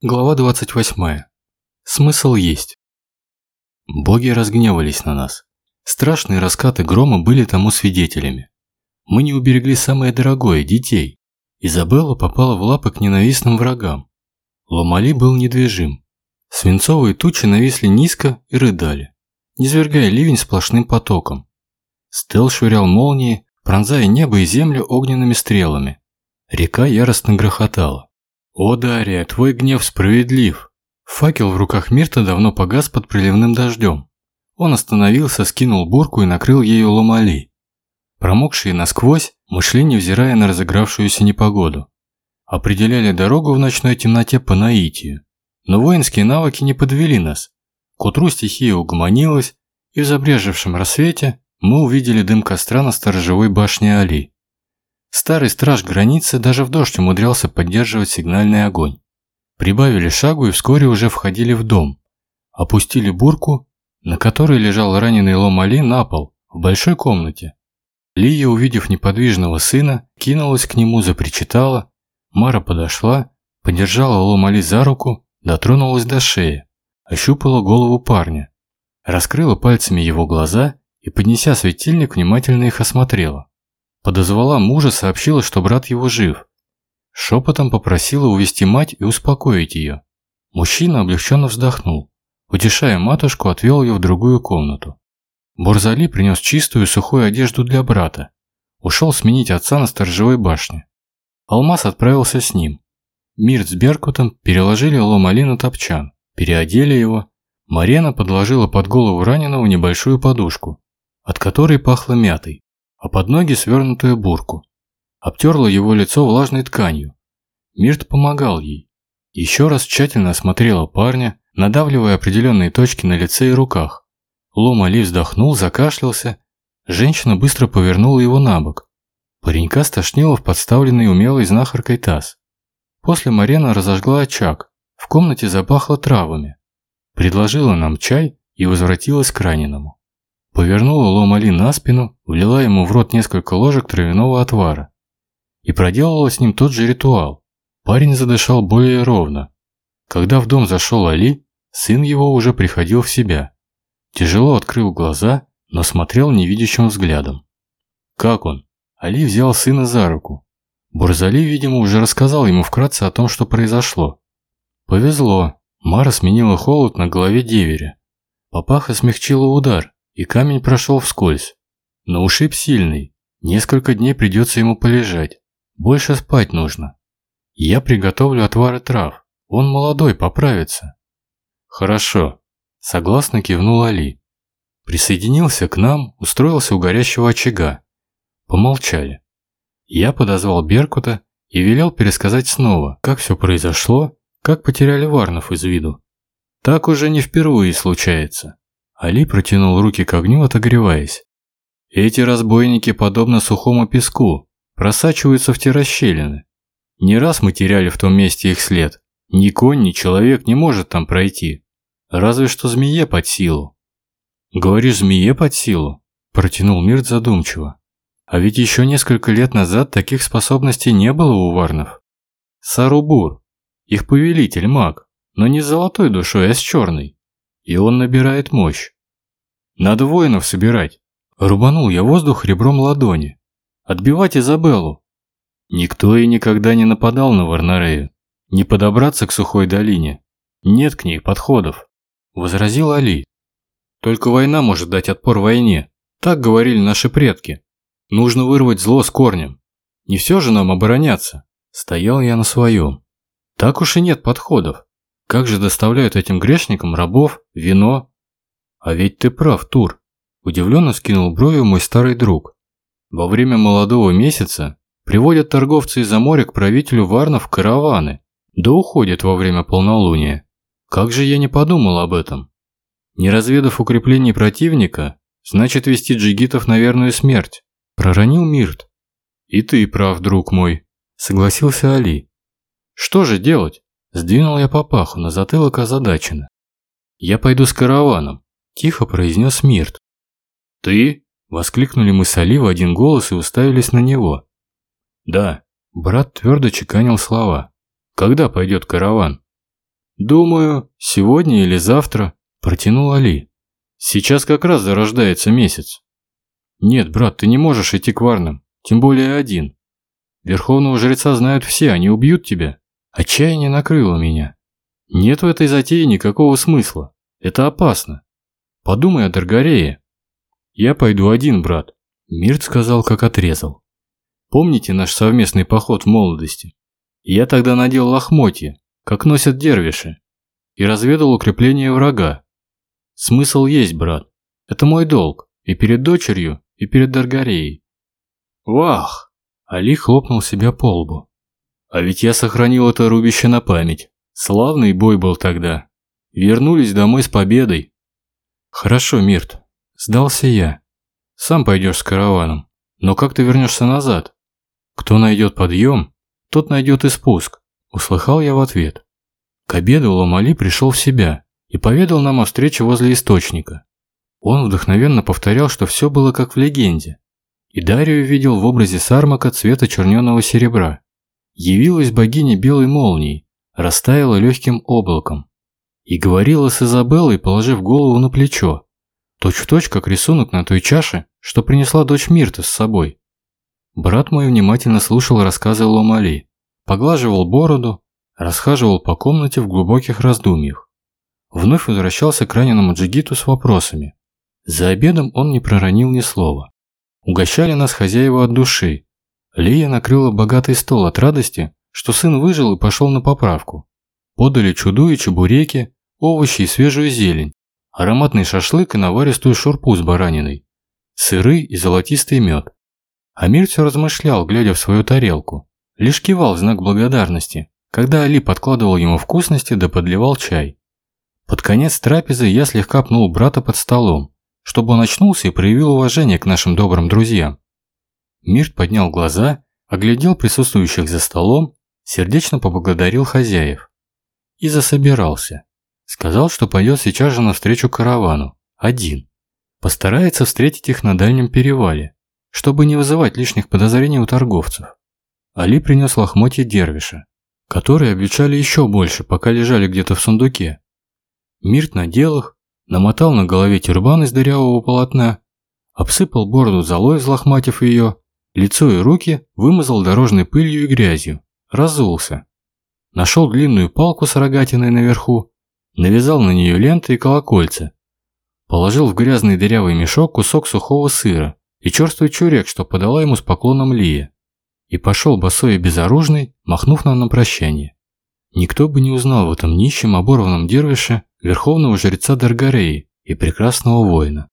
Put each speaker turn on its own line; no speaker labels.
Глава 28. Смысл есть. Боги разгневались на нас. Страшные раскаты грома были тому свидетелями. Мы не уберегли самое дорогое – детей. Изабелла попала в лапы к ненавистным врагам. Ломали был недвижим. Свинцовые тучи нависли низко и рыдали, низвергая ливень сплошным потоком. Стел швырял молнии, пронзая небо и землю огненными стрелами. Река яростно грохотала. «О, Дарья, твой гнев справедлив!» Факел в руках Мирта давно погас под приливным дождем. Он остановился, скинул бурку и накрыл ею ломали. Промокшие насквозь, мы шли, невзирая на разыгравшуюся непогоду. Определяли дорогу в ночной темноте по наитию. Но воинские навыки не подвели нас. К утру стихия угомонилась, и в забрежевшем рассвете мы увидели дым костра на сторожевой башне Али. Старый страж границы даже в дождь умудрялся поддерживать сигнальный огонь. Прибавили шагу и вскоре уже входили в дом. Опустили бурку, на которой лежал раненый Лом Али на пол, в большой комнате. Лия, увидев неподвижного сына, кинулась к нему, запричитала. Мара подошла, подержала Лом Али за руку, дотронулась до шеи, ощупала голову парня. Раскрыла пальцами его глаза и, поднеся светильник, внимательно их осмотрела. Подозвала мужа, сообщила, что брат его жив. Шепотом попросила увести мать и успокоить ее. Мужчина облегченно вздохнул. Утешая матушку, отвел ее в другую комнату. Борзали принес чистую сухую одежду для брата. Ушел сменить отца на сторожевой башне. Алмаз отправился с ним. Мирт с Беркутом переложили Ломали на топчан, переодели его. Марена подложила под голову раненого небольшую подушку, от которой пахло мятой а под ноги свернутую бурку. Обтерла его лицо влажной тканью. Мирт помогал ей. Еще раз тщательно осмотрела парня, надавливая определенные точки на лице и руках. Лом Али вздохнул, закашлялся. Женщина быстро повернула его на бок. Паренька стошнила в подставленный умелой знахаркой таз. После Марена разожгла очаг. В комнате запахло травами. Предложила нам чай и возвратилась к раненому. Повернула Ломали на спину, влила ему в рот несколько ложек травяного отвара. И проделала с ним тот же ритуал. Парень задышал более ровно. Когда в дом зашел Али, сын его уже приходил в себя. Тяжело открыл глаза, но смотрел невидящим взглядом. «Как он?» Али взял сына за руку. Бурзали, видимо, уже рассказал ему вкратце о том, что произошло. Повезло. Мара сменила холод на голове деверя. Папаха смягчила удар, и камень прошел вскользь. Но ушиб сильный, несколько дней придется ему полежать. Больше спать нужно. Я приготовлю отвары трав, он молодой, поправится. Хорошо, согласно кивнул Али. Присоединился к нам, устроился у горящего очага. Помолчали. Я подозвал Беркута и велел пересказать снова, как все произошло, как потеряли Варнов из виду. Так уже не впервые случается. Али протянул руки к огню, отогреваясь. Эти разбойники, подобно сухому песку, просачиваются в те расщелины. Не раз мы теряли в том месте их след. Ни конь, ни человек не может там пройти. Разве что змее под силу. «Говоришь, змее под силу?» – протянул Мирт задумчиво. «А ведь еще несколько лет назад таких способностей не было у варнов. Сарубур, их повелитель маг, но не с золотой душой, а с черной и он набирает мощь. Надо воинов собирать. Рубанул я воздух ребром ладони. Отбивать Изабеллу. Никто и никогда не нападал на Варнарею. Не подобраться к сухой долине. Нет к ней подходов. Возразил Али. Только война может дать отпор войне. Так говорили наши предки. Нужно вырвать зло с корнем. Не все же нам обороняться. Стоял я на своем. Так уж и нет подходов. Как же доставляют этим грешникам рабов, вино? А ведь ты прав, Тур. Удивленно скинул бровью мой старый друг. Во время молодого месяца приводят торговцы из-за моря к правителю Варнов караваны, да уходят во время полнолуния. Как же я не подумал об этом? Не разведав укреплений противника, значит вести джигитов на верную смерть. Проронил Мирт. И ты прав, друг мой, согласился Али. Что же делать? Сдвинул я папаху на затылок озадаченно. «Я пойду с караваном», – тихо произнес Мирт. «Ты?» – воскликнули мы с Али в один голос и уставились на него. «Да», – брат твердо чеканил слова. «Когда пойдет караван?» «Думаю, сегодня или завтра», – протянул Али. «Сейчас как раз зарождается месяц». «Нет, брат, ты не можешь идти к варнам, тем более один. Верховного жреца знают все, они убьют тебя». Отчаяние накрыло меня. Нет в этой затее никакого смысла. Это опасно. Подумай о Даргарее. Я пойду один, брат. Мирт сказал, как отрезал. Помните наш совместный поход в молодости? Я тогда надел лохмотья, как носят дервиши, и разведал укрепление врага. Смысл есть, брат. Это мой долг. И перед дочерью, и перед Даргареей. Вах! Али хлопнул себя по лбу. А ведь я сохранил это рубище на память. Славный бой был тогда. Вернулись домой с победой. Хорошо, Мирт. Сдался я. Сам пойдешь с караваном. Но как ты вернешься назад? Кто найдет подъем, тот найдет и спуск. Услыхал я в ответ. К обеду Ломали пришел в себя и поведал нам о встрече возле источника. Он вдохновенно повторял, что все было как в легенде. И Дарью видел в образе сармака цвета черненого серебра. Явилась богиня белой молнии, растаяла легким облаком. И говорила с Изабеллой, положив голову на плечо. Точь-в-точь, точь, как рисунок на той чаше, что принесла дочь Мирта с собой. Брат мой внимательно слушал рассказы Ломали, поглаживал бороду, расхаживал по комнате в глубоких раздумьях. Вновь возвращался к раненому Джигиту с вопросами. За обедом он не проронил ни слова. Угощали нас хозяева от души. Лия накрыла богатый стол от радости, что сын выжил и пошел на поправку. Подали чуду и чебуреки, овощи и свежую зелень, ароматный шашлык и наваристую шурпу с бараниной, сыры и золотистый мед. Амир все размышлял, глядя в свою тарелку. Лишь кивал в знак благодарности, когда Али подкладывал ему вкусности да подливал чай. Под конец трапезы я слегка пнул брата под столом, чтобы он очнулся и проявил уважение к нашим добрым друзьям. Мирт поднял глаза, оглядел присутствующих за столом, сердечно поблагодарил хозяев. И засобирался. Сказал, что пойдет сейчас же навстречу каравану, один. Постарается встретить их на дальнем перевале, чтобы не вызывать лишних подозрений у торговцев. Али принес лохмотья дервиша, которые обещали еще больше, пока лежали где-то в сундуке. Мирт надел их, намотал на голове тюрбан из дырявого полотна, обсыпал бороду золой, взлохматив ее, лицо и руки вымазал дорожной пылью и грязью, разулся. Нашел длинную палку с рогатиной наверху, навязал на нее ленты и колокольца, положил в грязный дырявый мешок кусок сухого сыра и черствый чурек, что подала ему с поклоном Лия, и пошел босой и безоружный, махнув нам на прощание. Никто бы не узнал в этом нищем оборванном дервише верховного жреца Даргареи и прекрасного воина.